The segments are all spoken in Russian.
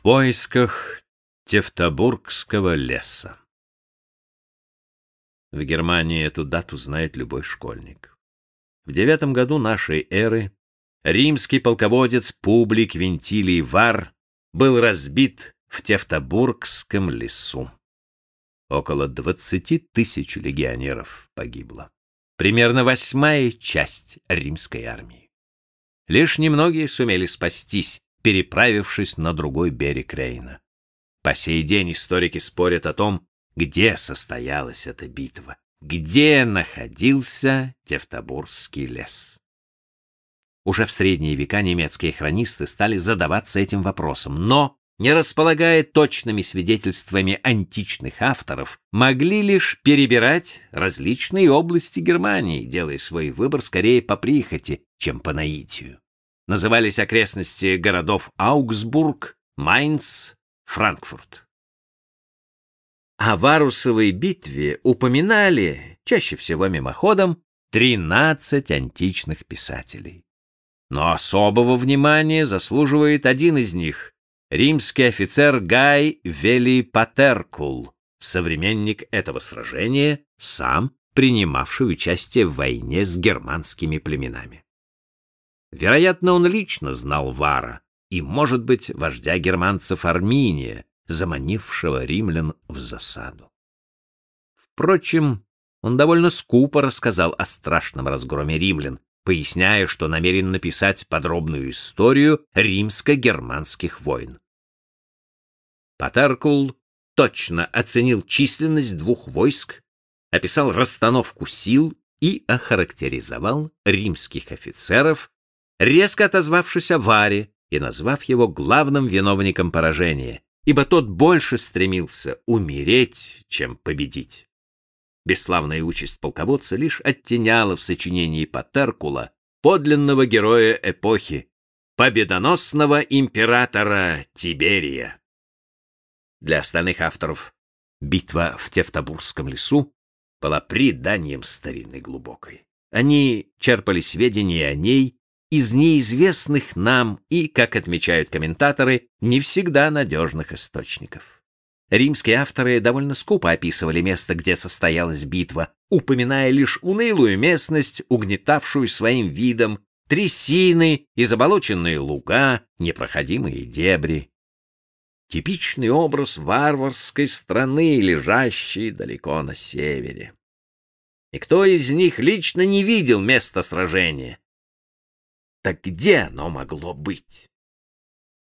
В поисках Тевтобургского леса. В Германии эту дату знает любой школьник. В девятом году нашей эры римский полководец Публий Квинтилий Вар был разбит в Тевтобургском лесу. Около двадцати тысяч легионеров погибло. Примерно восьмая часть римской армии. Лишь немногие сумели спастись, переправившись на другой берег Рейна. По сей день историки спорят о том, где состоялась эта битва, где находился Тевтобурский лес. Уже в средние века немецкие хронисты стали задаваться этим вопросом, но, не располагая точными свидетельствами античных авторов, могли лишь перебирать различные области Германии, делая свой выбор скорее по прихоти, чем по наитию назывались окрестности городов Аугсбург, Майнц, Франкфурт. О Варусовой битве упоминали, чаще всего мимоходом, 13 античных писателей. Но особого внимания заслуживает один из них — римский офицер Гай Вели Патеркул, современник этого сражения, сам принимавший участие в войне с германскими племенами. Вероятно, он лично знал Вара и, может быть, вождя германцев Арминия, заманившего римлян в засаду. Впрочем, он довольно скупо рассказал о страшном разгроме римлян, поясняя, что намерен написать подробную историю римско-германских войн. Патеркул точно оценил численность двух войск, описал расстановку сил и охарактеризовал римских офицеров резко отозвавшись о Варе и назвав его главным виновником поражения, ибо тот больше стремился умереть, чем победить. Бесславная участь полководца лишь оттеняла в сочинении Патеркула подлинного героя эпохи, победоносного императора Тиберия. Для остальных авторов битва в Тевтобурском лесу была преданием старины глубокой. Они черпали сведения о ней из неизвестных нам и, как отмечают комментаторы, не всегда надежных источников. Римские авторы довольно скупо описывали место, где состоялась битва, упоминая лишь унылую местность, угнетавшую своим видом, трясины и заболоченные луга, непроходимые дебри. Типичный образ варварской страны, лежащей далеко на севере. Никто из них лично не видел места сражения, так где оно могло быть?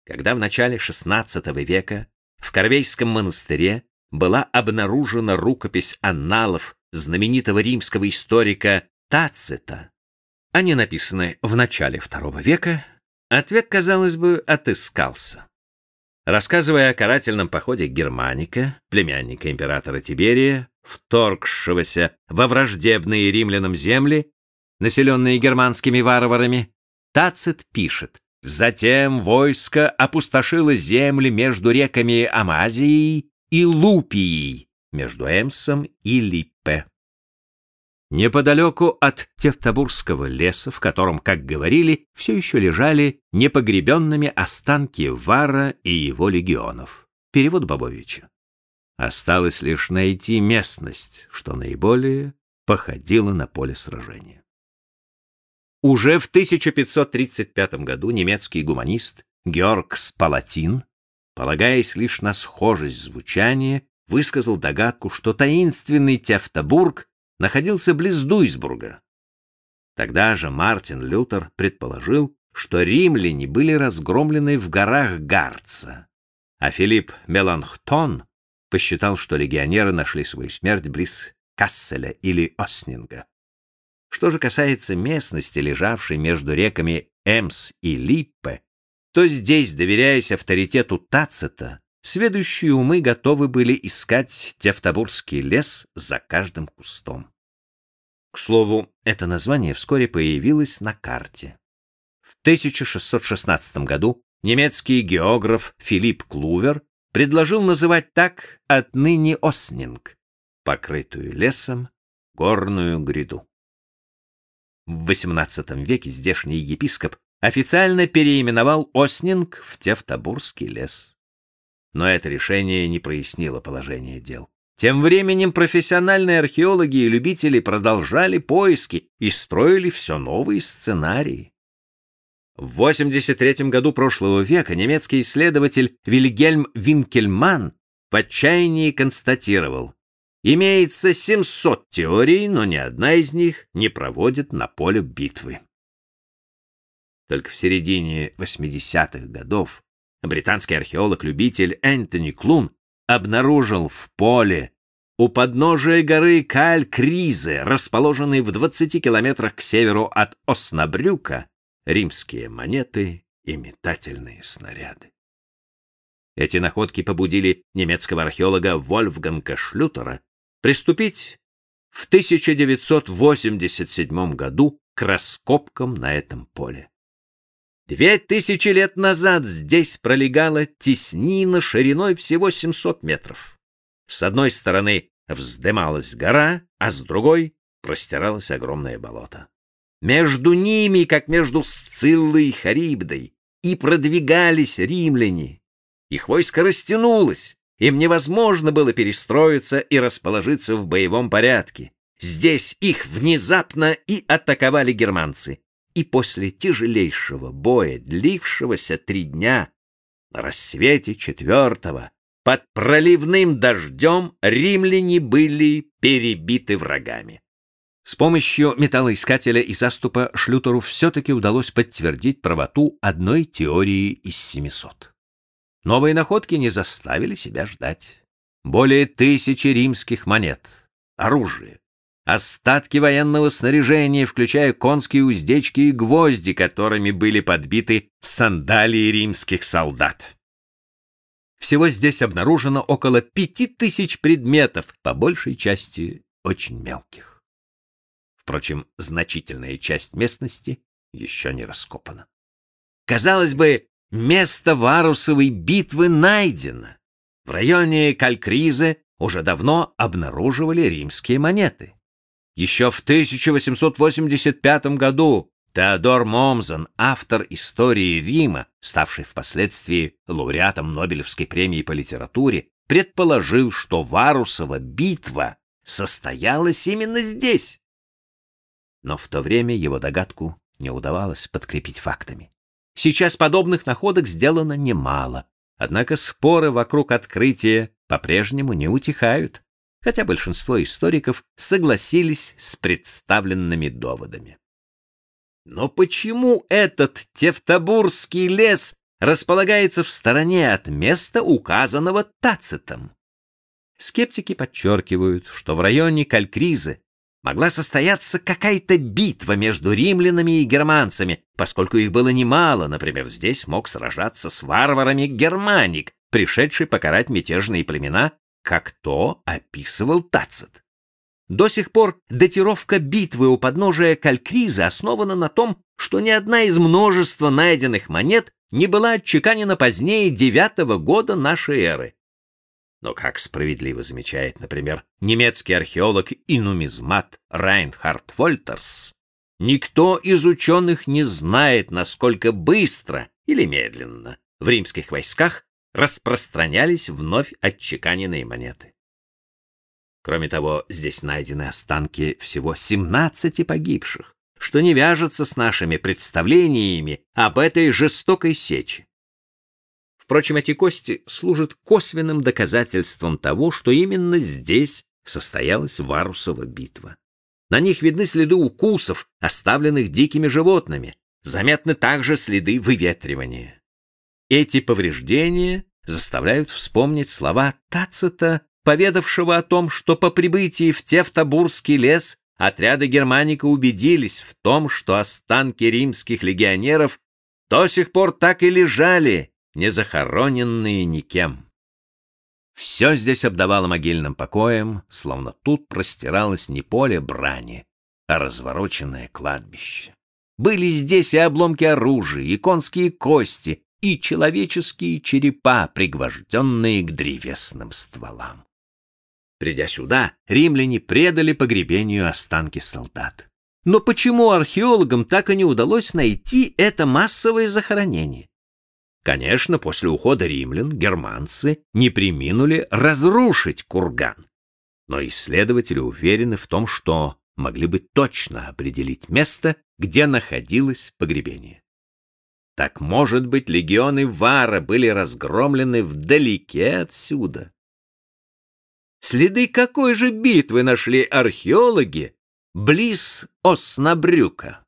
Когда в начале XVI века в Корвейском монастыре была обнаружена рукопись анналов знаменитого римского историка Тацита, они написаны в начале II века, ответ, казалось бы, отыскался. Рассказывая о карательном походе Германика, племянника императора Тиберия, вторгшегося во враждебные римлянам земли, населенные германскими варварами, Тацит пишет, «Затем войско опустошило земли между реками Амазией и Лупией, между Эмсом и Липпе». Неподалеку от Тевтобурского леса, в котором, как говорили, все еще лежали непогребенными останки Вара и его легионов. Перевод Бабовича. Осталось лишь найти местность, что наиболее походило на поле сражения. Уже в 1535 году немецкий гуманист Георг Спалатин, полагаясь лишь на схожесть звучания, высказал догадку, что таинственный Тевтобург находился близ Дуйсбурга. Тогда же Мартин Лютер предположил, что римляне были разгромлены в горах Гарца, а Филипп Меланхтон посчитал, что легионеры нашли свою смерть близ Касселя или Оснинга. Что же касается местности, лежавшей между реками Эмс и Липпе, то здесь, доверяясь авторитету Тацита, сведущие умы готовы были искать Тевтобурский лес за каждым кустом. К слову, это название вскоре появилось на карте. В 1616 году немецкий географ Филипп Клувер предложил называть так отныне Оснинг, покрытую лесом горную гряду. В XVIII веке здешний епископ официально переименовал Оснинг в Тевтобурский лес. но это решение не прояснило положение дел. Тем временем профессиональные археологи и любители продолжали поиски и строили все новые сценарии. В 83 году прошлого века немецкий исследователь Вильгельм Винкельман в отчаянии констатировал, имеется 700 теорий, но ни одна из них не проводит на поле битвы. Только в середине 80-х годов британский археолог-любитель Энтони Клун обнаружил в поле у подножия горы Каль-Кризе, расположенной в 20 километрах к северу от Оснабрюка, римские монеты и метательные снаряды. Эти находки побудили немецкого археолога Вольфганга Шлютера приступить в 1987 году к раскопкам на этом поле. Две тысячи лет назад здесь пролегала теснина шириной всего 700 метров. С одной стороны вздымалась гора, а с другой простиралось огромное болото. Между ними, как между Сциллой и Харибдой, и продвигались римляне. Их войско растянулось, им невозможно было перестроиться и расположиться в боевом порядке. Здесь их внезапно и атаковали германцы и после тяжелейшего боя, длившегося три дня, на рассвете четвертого, под проливным дождем римляне были перебиты врагами. С помощью металлоискателя и заступа Шлютеру все-таки удалось подтвердить правоту одной теории из 700. Новые находки не заставили себя ждать. Более тысячи римских монет, оружие, остатки военного снаряжения, включая конские уздечки и гвозди, которыми были подбиты сандалии римских солдат. Всего здесь обнаружено около пяти тысяч предметов, по большей части очень мелких. Впрочем, значительная часть местности еще не раскопана. Казалось бы, место Варусовой битвы найдено. В районе Калькризы уже давно обнаруживали римские монеты. Еще в 1885 году Теодор Момзен, автор истории Рима, ставший впоследствии лауреатом Нобелевской премии по литературе, предположил, что Варусова битва состоялась именно здесь. Но в то время его догадку не удавалось подкрепить фактами. Сейчас подобных находок сделано немало, однако споры вокруг открытия по-прежнему не утихают хотя большинство историков согласились с представленными доводами. Но почему этот Тевтобурский лес располагается в стороне от места, указанного Тацитом? Скептики подчеркивают, что в районе Калькризы могла состояться какая-то битва между римлянами и германцами, поскольку их было немало, например, здесь мог сражаться с варварами германик, пришедший покарать мятежные племена как то описывал Тацит. До сих пор датировка битвы у подножия Калькриза основана на том, что ни одна из множества найденных монет не была отчеканена позднее девятого года нашей эры. Но, как справедливо замечает, например, немецкий археолог и нумизмат Райнхард Вольтерс, никто из ученых не знает, насколько быстро или медленно в римских войсках распространялись вновь отчеканенные монеты. Кроме того, здесь найдены останки всего 17 погибших, что не вяжется с нашими представлениями об этой жестокой сече. Впрочем, эти кости служат косвенным доказательством того, что именно здесь состоялась Варусова битва. На них видны следы укусов, оставленных дикими животными, заметны также следы выветривания. Эти повреждения заставляют вспомнить слова Тацита, поведавшего о том, что по прибытии в Тевтобурский лес отряды Германика убедились в том, что останки римских легионеров до сих пор так и лежали, не захороненные никем. Все здесь обдавало могильным покоем, словно тут простиралось не поле брани, а развороченное кладбище. Были здесь и обломки оружия, и конские кости, и человеческие черепа, пригвожденные к древесным стволам. Придя сюда, римляне предали погребению останки солдат. Но почему археологам так и не удалось найти это массовое захоронение? Конечно, после ухода римлян германцы не приминули разрушить курган. Но исследователи уверены в том, что могли бы точно определить место, где находилось погребение. Так, может быть, легионы Вара были разгромлены вдалеке отсюда? Следы какой же битвы нашли археологи близ Оснабрюка?